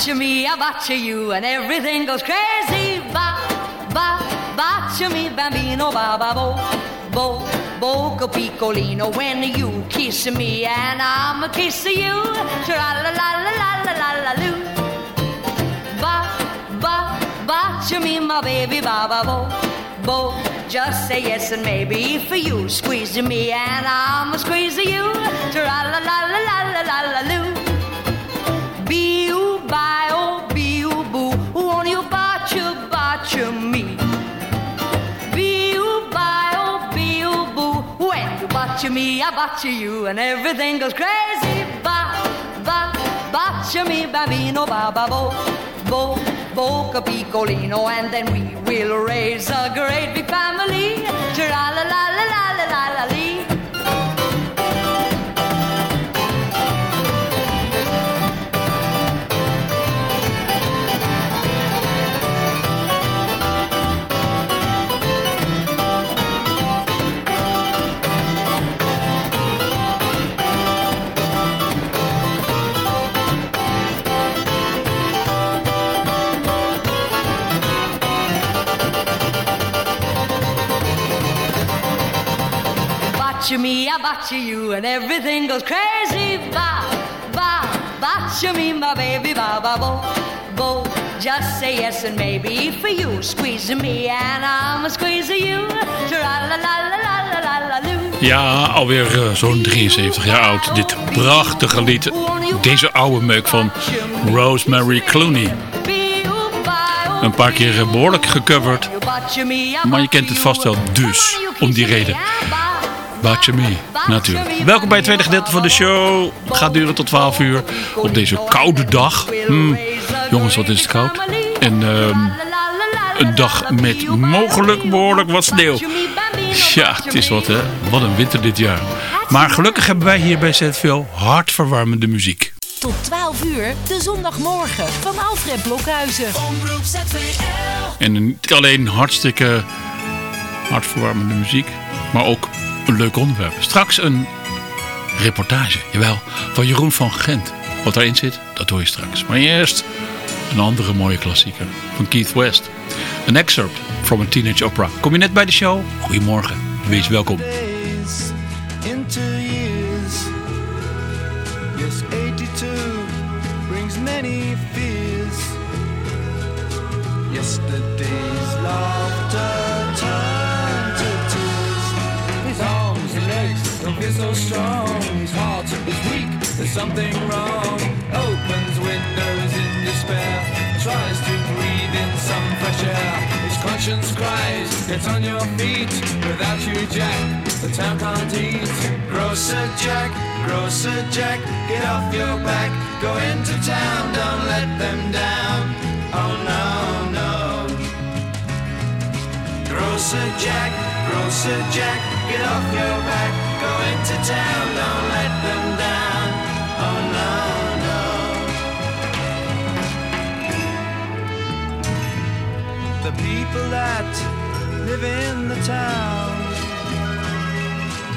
Botcha me, I botcha you, and everything goes crazy. Ba, ba, botcha me, bambino, ba, ba, bo, bo, boco piccolino. When you kiss me, and I'm a kiss you. Tra la la la la la la la loo. Ba, ba, botcha me, my baby, ba, ba, bo, bo. Just say yes and maybe for you. Squeeze me, and I'm a squeeze you. Tra la la la la la la la me, I bocce you, and everything goes crazy. Ba, ba, bocce me, bambino, ba, ba, bo, bo, boca piccolino, and then we will raise a great big family. Tra la la la la la la la. botcha me, I botcha you, and everything goes crazy. Ba, ba, botcha me, my baby, ba, ba, bo, bo. Just say yes and maybe for you. Squeeze me and I'm a squeeze you. Ja, alweer eh, zo'n 73 jaar oud. Dit prachtige lied. Deze oude meuk van Rosemary Clooney. Een paar keer eh, behoorlijk gecoverd. Maar je kent het vast wel dus. Om die reden. Baatje mee, natuurlijk. Welkom bij het tweede gedeelte van de show. Het gaat duren tot 12 uur op deze koude dag. Hmm, jongens, wat is het koud. En ehm, een dag met mogelijk behoorlijk wat sneeuw. Ja, het is wat hè. Wat een winter dit jaar. Maar gelukkig hebben wij hier bij ZVL hartverwarmende muziek. Tot 12 uur, de zondagmorgen van Alfred Blokhuizen. En niet alleen hartstikke hartverwarmende muziek, maar ook een leuk onderwerp. Straks een reportage, jawel, van Jeroen van Gent. Wat daarin zit, dat hoor je straks. Maar eerst een andere mooie klassieker van Keith West. Een excerpt from a teenage opera. Kom je net bij de show? Goedemorgen, wees welkom. Legs so strong. His heart is weak, there's something wrong. Opens windows in despair. Tries to breathe in some fresh air. His conscience cries, gets on your feet. Without you, Jack, the town can't eat. Grocer Jack, Grocer Jack, get off your back. Go into town, don't let them down. Oh no, no. Grocer Jack, Grocer Jack, get off your back. Go into town, don't let them down. Oh no, no. The people that live in the town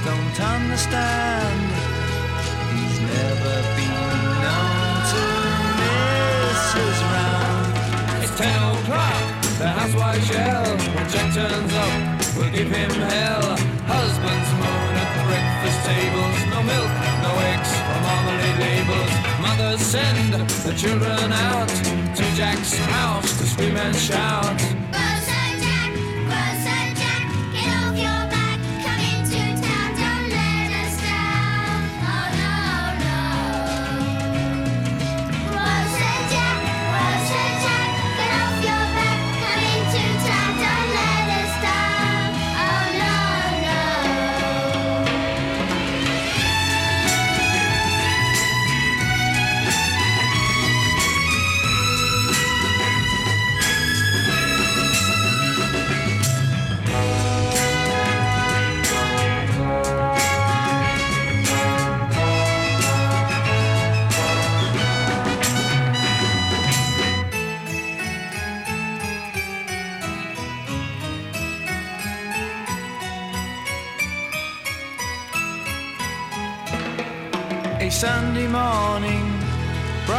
don't understand. He's never been known to miss his round. It's ten o'clock, the housewife shell. When Jack turns up, we'll give him hell. Husbands moan tables. No milk, no eggs, or marmalade labels. Mothers send the children out to Jack's house to scream and shout.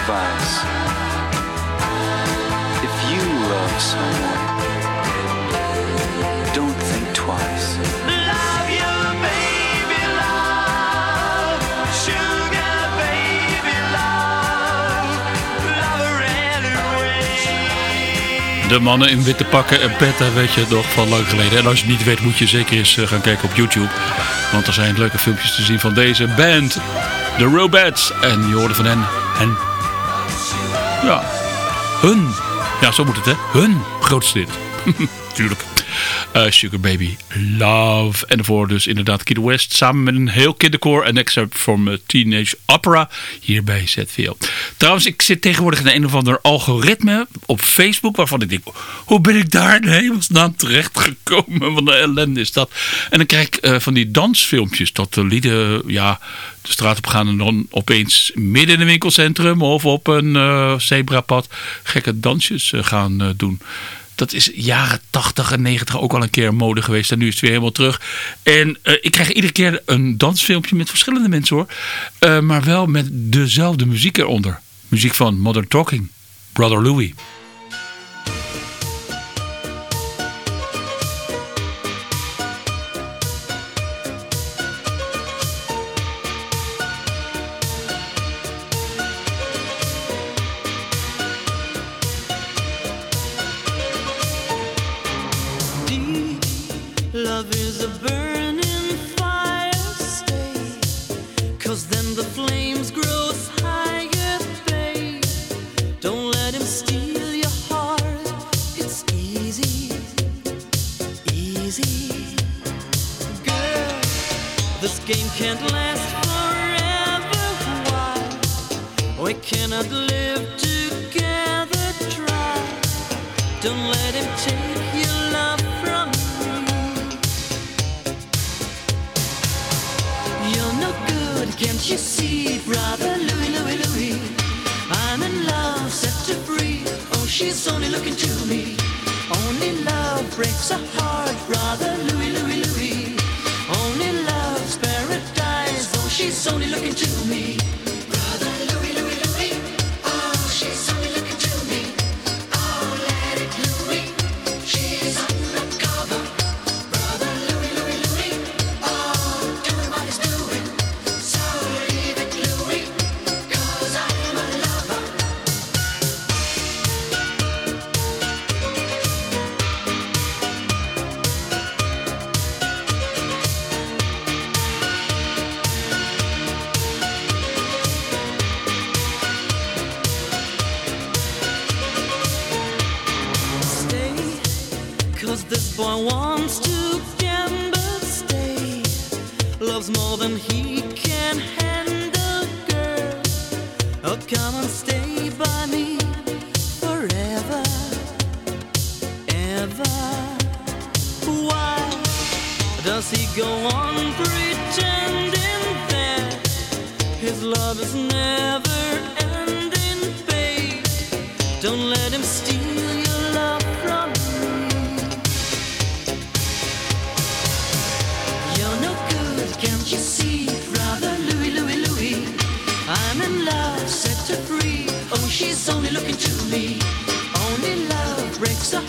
advice. If you love someone, don't think twice. Love you, baby, love. Sugar, baby, love. Love her anyway. De mannen in witte pakken en petten, weet je nog, van lang geleden. En als je het niet weet, moet je zeker eens eh, gaan kijken op YouTube. Want er zijn leuke filmpjes te zien van deze band. De Robots. En je hoorde van hen. hen. Ja, hun. Ja, zo moet het, hè. Hun grootste hit. Tuurlijk. Eh, Sugar Baby Love. En daarvoor dus inderdaad Kid West. Samen met een heel kinderkoor. Een excerpt from Teenage Opera. Hier bij ZVL. Trouwens, ik zit tegenwoordig in een of ander algoritme op Facebook. Waarvan ik denk, hoe ben ik daar in hemelsnaam terecht gekomen? Wat een ellende is dat. En dan krijg ik eh, van die dansfilmpjes. Dat de lieden ja, de straat op gaan. En dan opeens midden in een winkelcentrum. Of op een eh, zebrapad. Gekke dansjes gaan doen. Dat is jaren 80 en 90 ook al een keer mode geweest. En nu is het weer helemaal terug. En eh, ik krijg iedere keer een dansfilmpje met verschillende mensen hoor. Eh, maar wel met dezelfde muziek eronder. Muziek van Modern Talking. Brother Louie. Boy wants to gamble. Stay, loves more than he can handle, girl. Oh, come and stay by me forever, ever. Why does he go on pretending that his love is never ending, babe? Don't let him steal only looking to me. Only love breaks a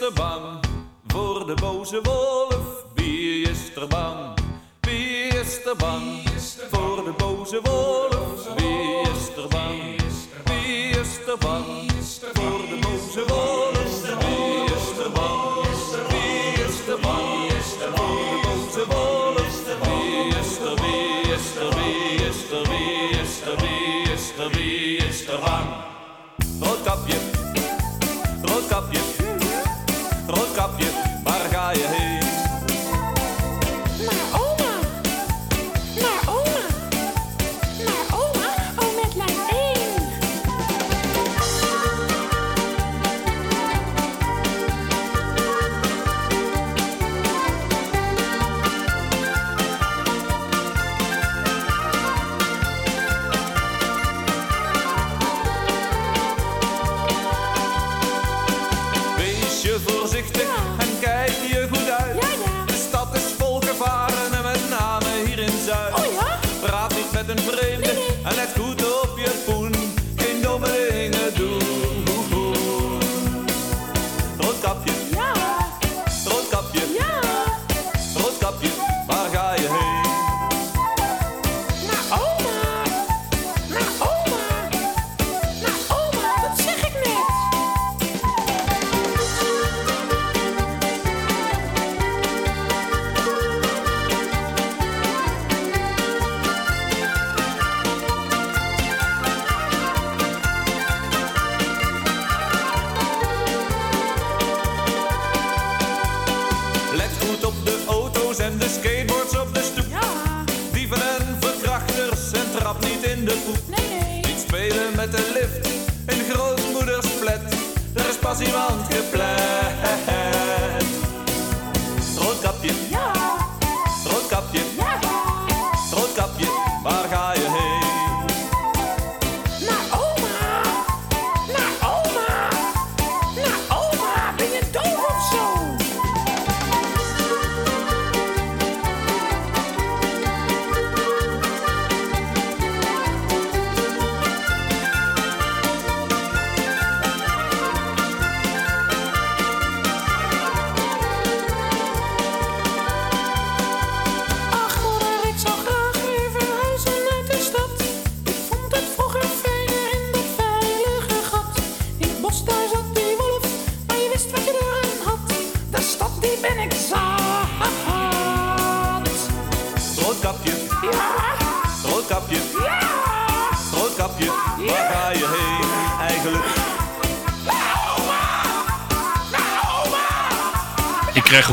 er bang voor de boze wolf? Wie is er bang? Wie is er bang voor de boze wolf? Wie is er bang? Wie is er bang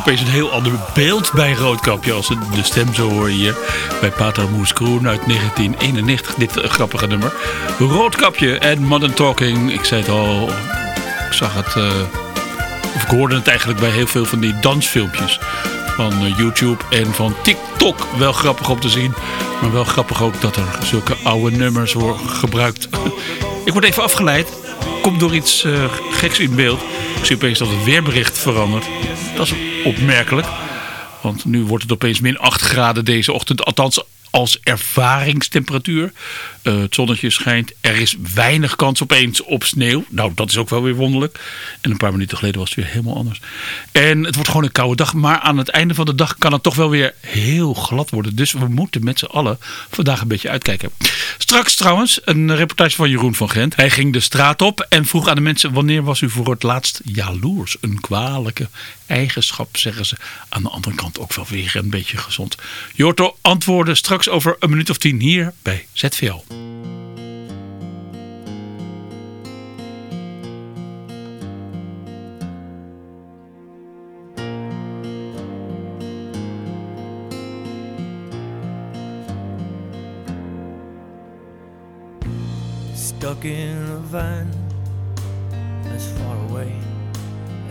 opeens een heel ander beeld bij Roodkapje als de stem zo hoor hier bij Pater Moes Kroen uit 1991. Dit grappige nummer. Roodkapje en Modern Talking. Ik zei het al, ik zag het, eh, of ik hoorde het eigenlijk bij heel veel van die dansfilmpjes van eh, YouTube en van TikTok. Wel grappig om te zien, maar wel grappig ook dat er zulke oude nummers worden gebruikt. ik word even afgeleid. Komt door iets eh, geks in beeld. Ik zie opeens dat het weerbericht verandert. Dat is opmerkelijk. Want nu wordt het opeens min 8 graden deze ochtend. Althans als ervaringstemperatuur. Eh, het zonnetje schijnt. Er is weinig kans opeens op sneeuw. Nou, dat is ook wel weer wonderlijk. En een paar minuten geleden was het weer helemaal anders. En het wordt gewoon een koude dag. Maar aan het einde van de dag kan het toch wel weer heel glad worden. Dus we moeten met z'n allen vandaag een beetje uitkijken. Straks trouwens een reportage van Jeroen van Gent. Hij ging de straat op en vroeg aan de mensen... wanneer was u voor het laatst jaloers? Een kwalijke eigenschap, zeggen ze. Aan de andere kant ook wel weer een beetje gezond. Jorto antwoorden straks over een minuut of tien hier bij ZVL. Stuck in a van far away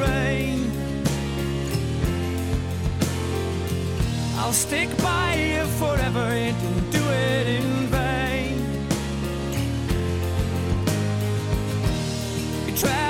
rain. I'll stick by you forever and do it in vain. You travel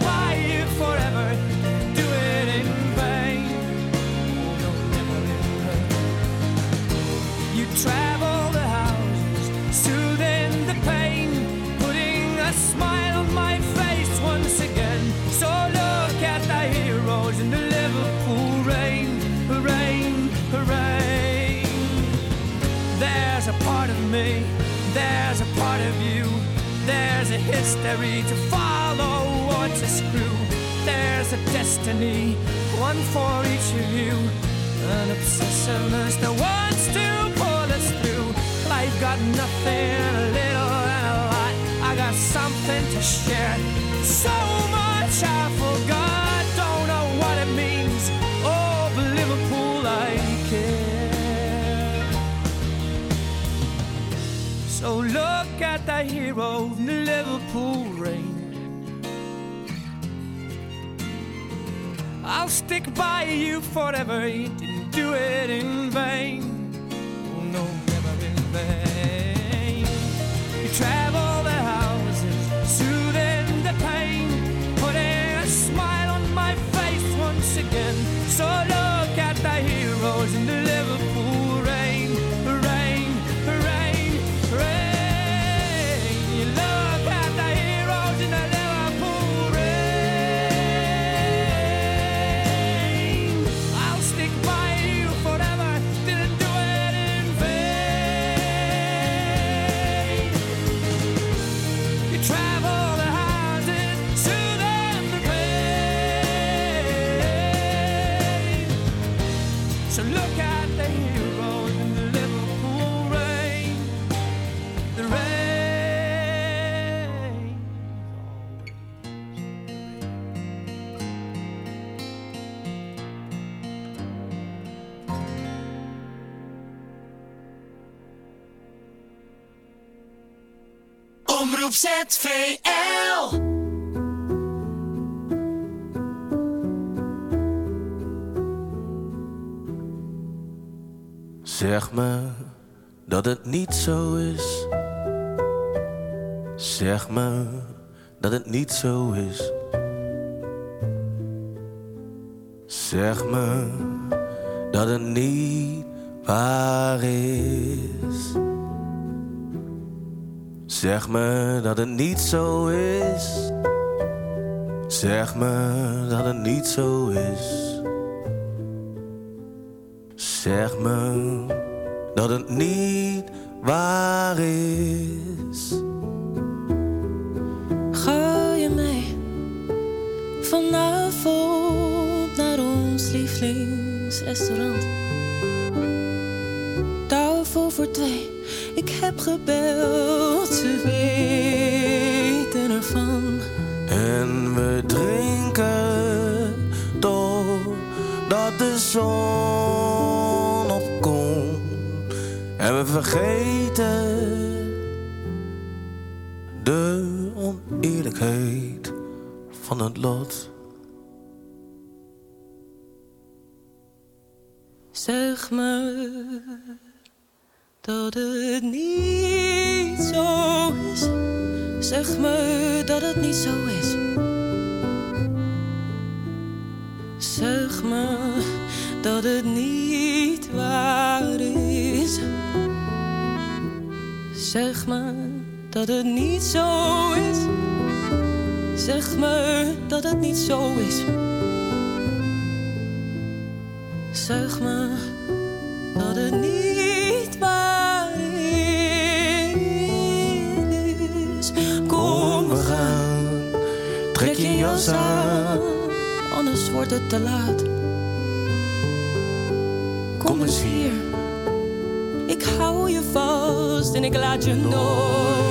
destiny, one for each of you, an obsessiveness that wants to pull us through. Life got nothing, a little and a lot. I got something to share. So much I forgot, don't know what it means. Oh, but Liverpool, I care. So look at the hero in the Liverpool rain. I'll stick by you forever. You didn't do it in vain. Oh no, never in vain. You travel the houses, soothing the pain, putting a smile on my face once again. So ZVL. Zeg me dat het niet zo is. Zeg me dat het niet zo is. Zeg me dat het niet waar is. Zeg me dat het niet zo is. Zeg me dat het niet zo is. Zeg me dat het niet waar is. Ga je mee vanavond naar ons lievelingsrestaurant? Heb gebeld, ze weten ervan. En we drinken totdat de zon opkomt. En we vergeten de oneerlijkheid van het lot. Dat het niet zo is. Zeg me dat het niet zo is. Zeg me dat het niet waar is. Kom, we gaan. Trek je jas aan. Anders wordt het te laat. kom eens hier. Ik hou je vast en ik laat je nooit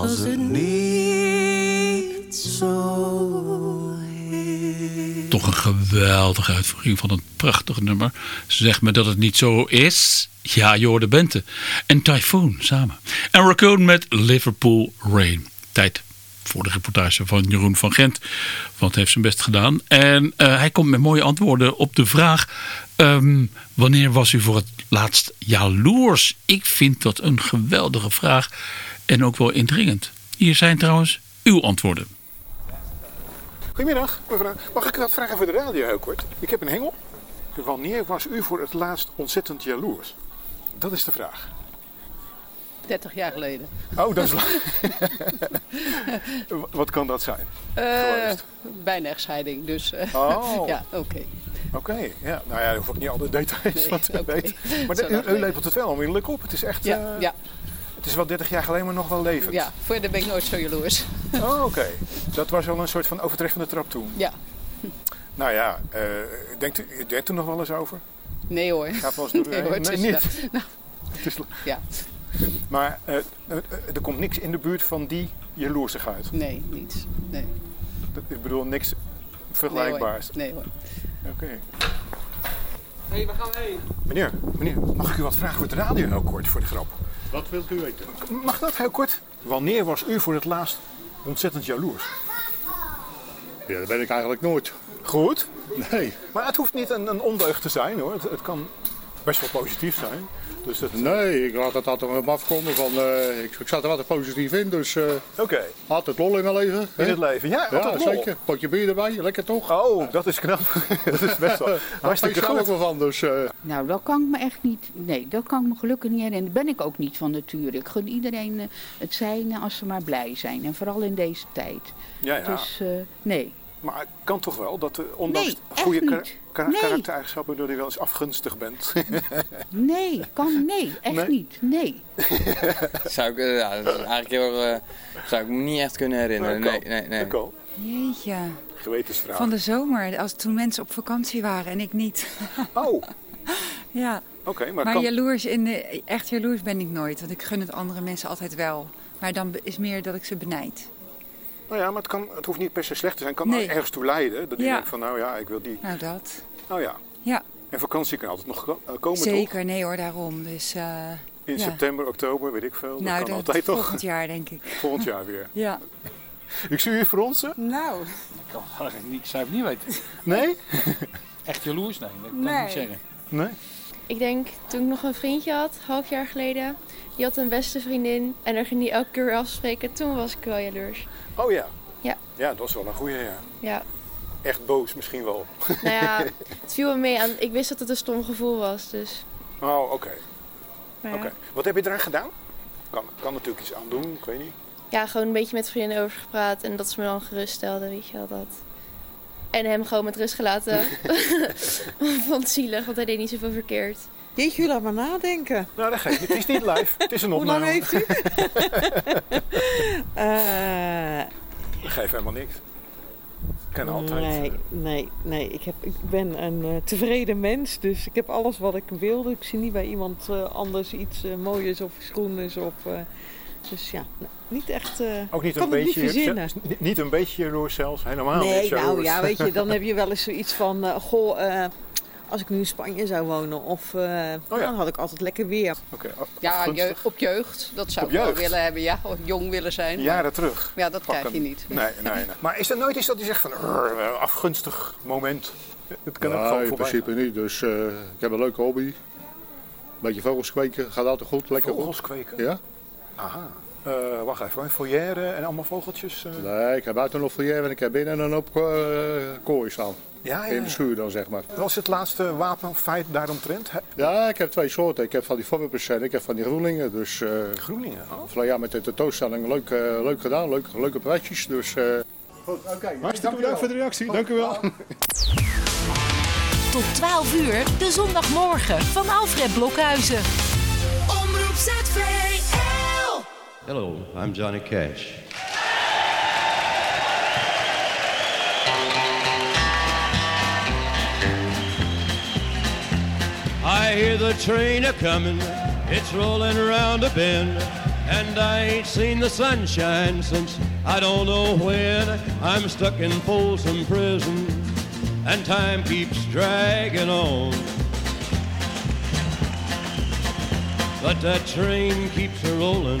Als het niet zo is. Toch een geweldige uitvoering van een prachtig nummer. Zeg me dat het niet zo is. Ja, je hoorde Bente. En Typhoon samen. En Raccoon met Liverpool Rain. Tijd voor de reportage van Jeroen van Gent. Want hij heeft zijn best gedaan. En eh, hij komt met mooie antwoorden op de vraag... ehm, wanneer was u voor het laatst jaloers? Ik vind dat een geweldige vraag. En ook wel indringend. Hier zijn trouwens uw antwoorden. Goedemiddag, mevrouw. Mag ik wat vragen voor de radio heel kort? Ik heb een hengel. Wanneer was u voor het laatst ontzettend jaloers? Dat is de vraag. 30 jaar geleden. Oh, dat is lang. wat kan dat zijn? Eh, Geweest. bijna echtscheiding, dus eh, Oh. ja, oké. Oké, ja. Nou ja, daar hoef ik niet al de details Nee, van te weten. Maar u, u lepelt het wel onmiddellijk op. Het is echt... Ja, eh, ja, Het is wel 30 jaar geleden, maar nog wel levend. ja, verder ben ik nooit zo jaloers. Oh, oké. Dat was wel een soort van overtreffende trap toen. Ja, Nou ja, eh, denkt u, u denkt er nog wel eens over? nee hoor. Gaat wel eens door Nee nee, hoor, het nee, is niet. nou, Het is, ja, maar eh, eh, er komt niks in de buurt van die jaloersigheid. nee, niets. Nee, Dat- Ik bedoel, niks nee vergelijkbaars. hoor. Nee hoor. Oké. Hé, hey, waar gaan we heen? Meneer, meneer, mag ik u wat vragen voor de radio heel kort voor de grap? Wat wilt u weten? Mag dat heel kort? Wanneer was u voor het laatst ontzettend jaloers? Ja, dat ben ik eigenlijk nooit. Goed. Nee. Maar het hoeft niet een, een ondeugd te zijn hoor. Het, het kan best wel positief zijn. Dus het... Nee, ik laat het altijd op me afkomen. Van, eh, ik, ik zat er altijd positief in, dus eh, Oké. altijd lol in mijn leven. In hè? het leven, ja, Ja, lol. zeker. Potje bier erbij, lekker toch? Oh, dat is knap. dat is best wel hartstikke ik goed. wel van, dus... eh, Nou, dat kan ik me echt niet. Nee, dat kan ik me gelukkig niet herinneren. Ben ik ook niet van nature. Ik gun iedereen het zijn als ze maar blij zijn. En vooral in deze tijd. Ja, ja. Dus eh, nee. Maar het kan toch wel dat, ondanks Nee, echt goede niet. Kar- Nee. karaktereigenschappen, dat je wel eens afgunstig bent. Nee, kan nee. Echt Nee? niet. Nee. Zou ik, eh, ja, dat is eigenlijk heel, eh, zou ik me niet echt kunnen herinneren. Nee, nee, nee. Kan. Jeetje. Gewetensvraag. Van de zomer, als toen mensen op vakantie waren en ik niet. Oh, Ja, oké. maar maar kan... jaloers in de, echt jaloers ben ik nooit. Want ik gun het andere mensen altijd wel. Maar dan is meer dat ik ze benijd. Nou ja, maar het, kan, het hoeft niet per se slecht te zijn. Het kan Nee. ergens toe leiden. Dat je Ja. denkt van, nou ja, ik wil die. Nou, dat. Nou ja. Ja, En vakantie kan altijd nog eh, komen, zeker. toch? Nee hoor, daarom. Dus, eh, In ja. september, oktober, weet ik veel. Dat Nou, kan dat altijd toch? volgend jaar denk ik. Volgend jaar weer. Ja. Ik zie u fronsen. Nou. Ik kan eigenlijk niet, ik zou het niet weten. Nee? Echt jaloers? Nee, dat kan ik Nee. niet zeggen. Nee? Ik denk toen ik nog een vriendje had, half jaar geleden. Die had een beste vriendin en daar ging hij elke keer afspreken. Toen was ik wel jaloers. Oh ja. Ja. Ja, dat was wel een goeie, ja. Ja. Echt boos misschien wel. Nou ja, het viel me mee aan. Ik wist dat het een stom gevoel was, dus. Oh, oké. Ja. Oké. Wat heb je eraan gedaan? Kan, kan natuurlijk iets aan doen, ik weet niet. Ja, gewoon een beetje met vrienden over gepraat en dat ze me dan gerust stelden, weet je wel dat. En hem gewoon met rust gelaten. Vond het zielig, want hij deed niet zoveel verkeerd. Jeetje, laat maar nadenken. Nou, dat geeft niet. Het is niet live. Het is een Hoe opname. lang heeft u? Eh, Dat geeft helemaal niks. Kan altijd. Nee, nee, nee. Ik, heb, ik ben een eh, tevreden mens, dus ik heb alles wat ik wilde. Ik zie niet bij iemand eh, anders iets eh, moois of schoens. Of, eh, dus ja, nou, niet echt. eh, Ook niet een beetje, niet verzinnen. een beetje jaloers zelfs, helemaal Nee, niet nou jaloers. ja, weet je, dan heb je wel eens zoiets van, eh, goh, eh, als ik nu in Spanje zou wonen. Of eh, Oh dan had ik altijd lekker weer. Oké, Ja, jeugd, op jeugd. Dat zou Op ik wel willen hebben. Ja, of jong willen zijn. Jaren terug. Ja, dat krijg je Pakken. niet. Nee, nee, nee. Maar is er nooit eens dat je zegt van "Rrr, eh, afgunstig moment? Het kan ook Nou, gewoon in voorbij principe niet. Dus eh, ik heb een leuke hobby. Beetje vogels kweken, gaat altijd goed, lekker Vogels goed. kweken? Ja? Aha. Eh, wacht even, een foyer en allemaal vogeltjes. eh. Nee, ik heb buiten nog foyer en ik heb binnen een hoop uh, kooi staan. Ja, ja, In ja. de schuur dan, zeg maar. Wat was het laatste wapenfeit daaromtrent? Ja, ik heb twee soorten. Ik heb van die Fobberpers en ik heb van die Groenlingen. Dus, eh Groenlingen? Oh. Jaar met de tentoonstelling leuk, eh, leuk gedaan, leuk, leuke prijsjes. Dus, eh goed, oké. Hartstikke bedankt voor de reactie. Dank u wel. Tot 12 uur, de zondagmorgen van Alfred Blokhuizen. Omroep ZVL. Hello, I'm Johnny Cash. I hear the train a comin', it's rolling around a bend, and I ain't seen the sunshine since I don't know when. I'm stuck in Folsom Prison, and time keeps dragging on. But that train keeps a rolling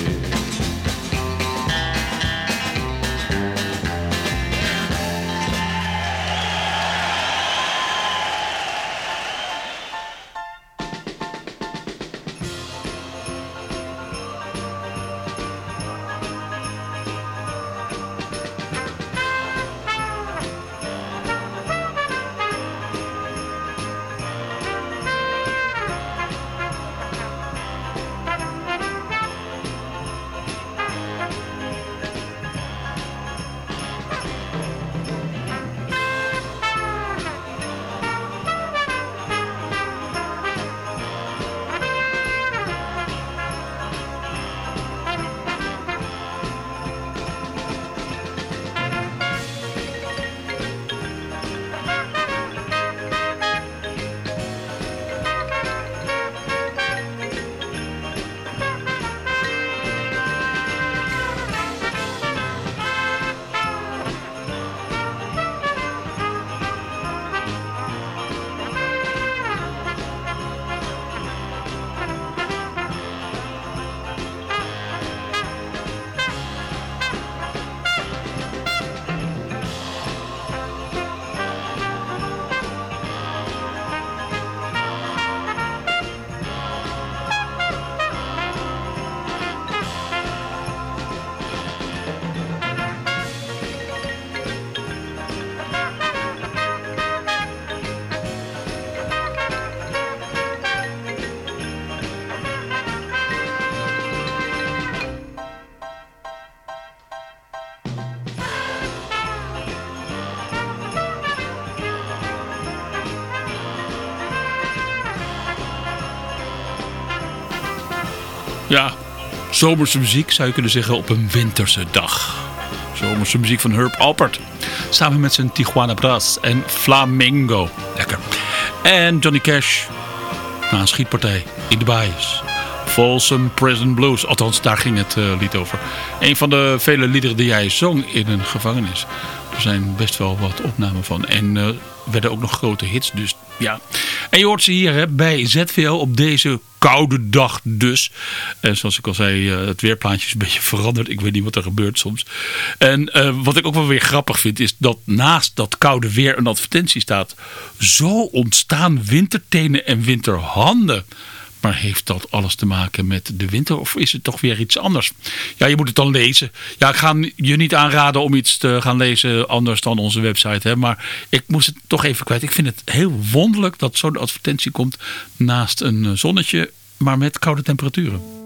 Zomerse muziek zou je kunnen zeggen op een winterse dag. Zomerse muziek van Herb Alpert. Samen met zijn Tijuana Brass en Flamingo. Lekker. En Johnny Cash. Na een schietpartij in de baais. Folsom Prison Blues. Althans, daar ging het eh, lied over. Een van de vele liederen die hij zong in een gevangenis. Er zijn best wel wat opnamen van. En eh, werden ook nog grote hits. Dus ja. En je hoort ze hier bij ZVL op deze koude dag dus. En zoals ik al zei, eh, het weerplaatje is een beetje veranderd. Ik weet niet wat er gebeurt soms. En eh, wat ik ook wel weer grappig vind is dat naast dat koude weer een advertentie staat. Zo ontstaan wintertenen en winterhanden. Maar heeft dat alles te maken met de winter of is het toch weer iets anders? Ja, je moet het dan lezen. Ja, ik ga je niet aanraden om iets te gaan lezen anders dan onze website. Hè? Maar ik moest het toch even kwijt. Ik vind het heel wonderlijk dat zo'n advertentie komt naast een zonnetje, maar met koude temperaturen.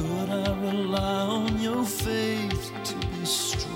Could I rely on your faith to be strong?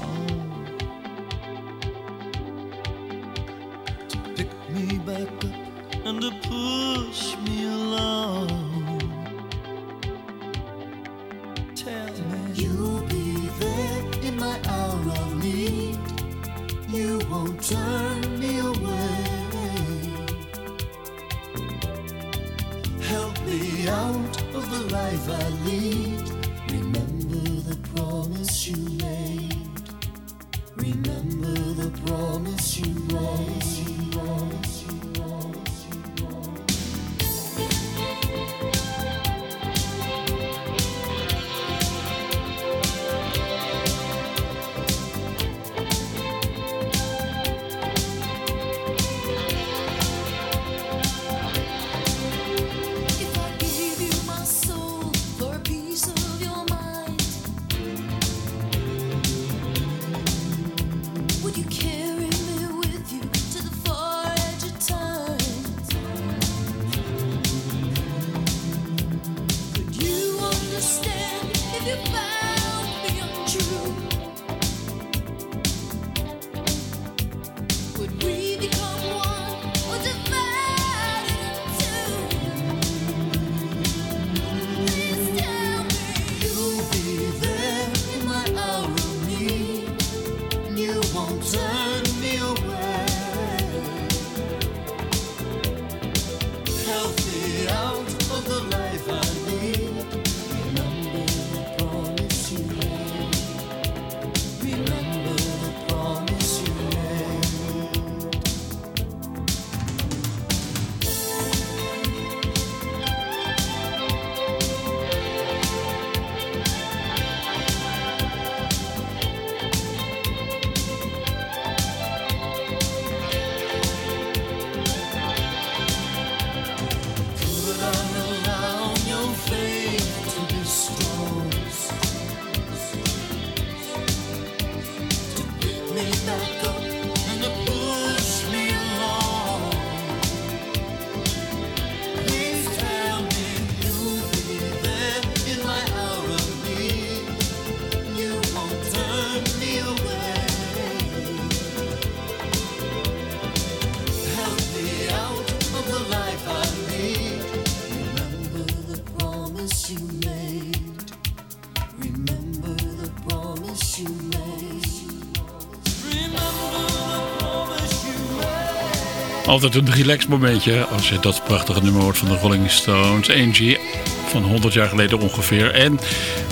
Altijd een relax momentje als je dat prachtige nummer hoort van de Rolling Stones. Angie, van 100 jaar geleden ongeveer. En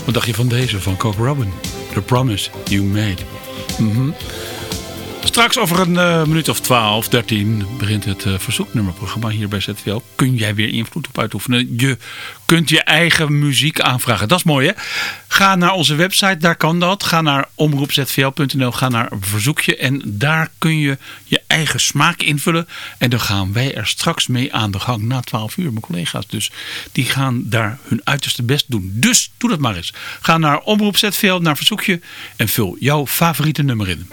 wat dacht je van deze, van Coke Robin? The Promise You Made. Mhm. Straks over een eh, minuut of 12, 13 begint het eh, verzoeknummerprogramma hier bij ZVL. Kun jij weer invloed op uitoefenen? Je kunt je eigen muziek aanvragen. Dat is mooi hè? Ga naar onze website, daar kan dat. Ga naar omroepzvl.nl, ga naar verzoekje en daar kun je je eigen smaak invullen. En dan gaan wij er straks mee aan de gang na 12 uur. Mijn collega's dus, die gaan daar hun uiterste best doen. Dus doe dat maar eens. Ga naar Omroep ZVL, naar verzoekje en vul jouw favoriete nummer in.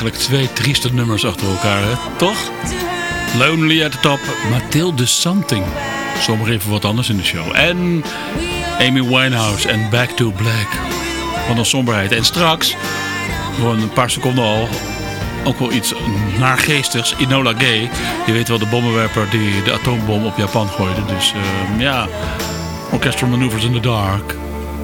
Eigenlijk twee trieste nummers achter elkaar, hè? toch? Lonely at the top, Mathilde Something. Zomaar even wat anders in de show. En Amy Winehouse en Back to Black. Van een somberheid. En straks, gewoon een paar seconden al, ook wel iets naargeestigs. Enola Gay. Je weet wel, de bommenwerper die de atoombom op Japan gooide. Dus ehm, ja, Orchestral Maneuvers in the Dark.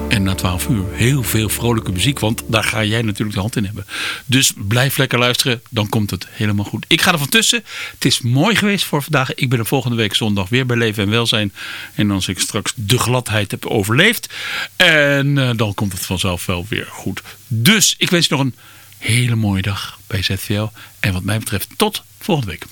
En na 12 uur heel veel vrolijke muziek, want daar ga jij natuurlijk de hand in hebben. Dus blijf lekker luisteren, dan komt het helemaal goed. Ik ga er van tussen. Het is mooi geweest voor vandaag. Ik ben er volgende week zondag weer bij Leven en Welzijn. En als ik straks de gladheid heb overleefd. En eh, dan komt het vanzelf wel weer goed. Dus ik wens je nog een hele mooie dag bij ZVL. En wat mij betreft tot volgende week.